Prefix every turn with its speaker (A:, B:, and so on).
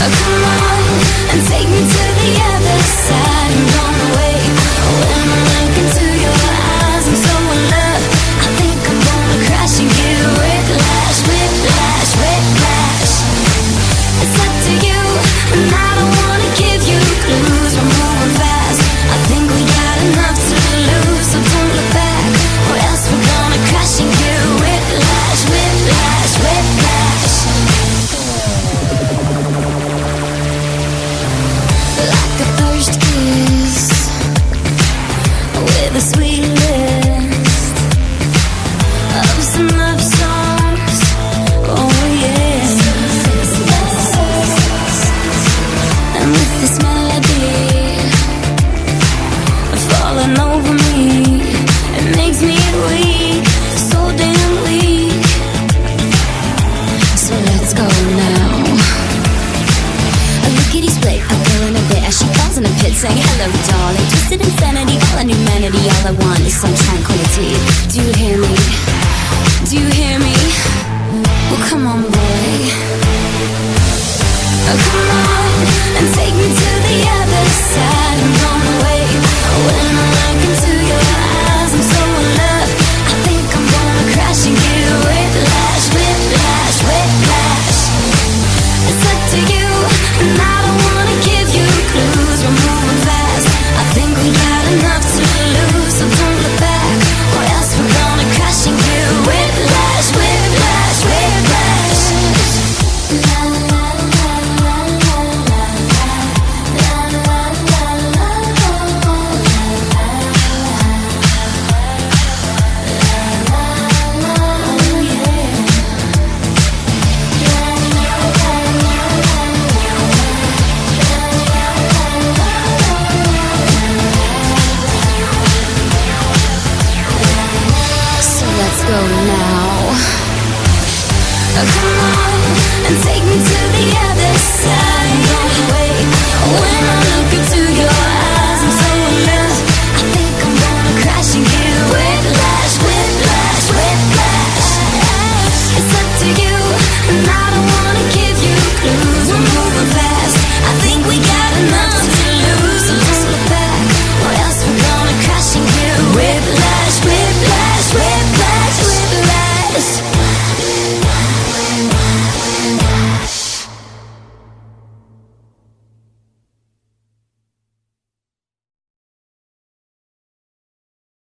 A: Oh, come on and take me to the other side. over me. It makes me weak, so damn So let's go now. Split, a bit As she in pit saying hello darling. Twisted insanity, All I want is some tranquility. Do you hear me? Do you hear me? Well come on boy. Oh, come on and take me to the other side. come on and take me to the other side. Don't wait when I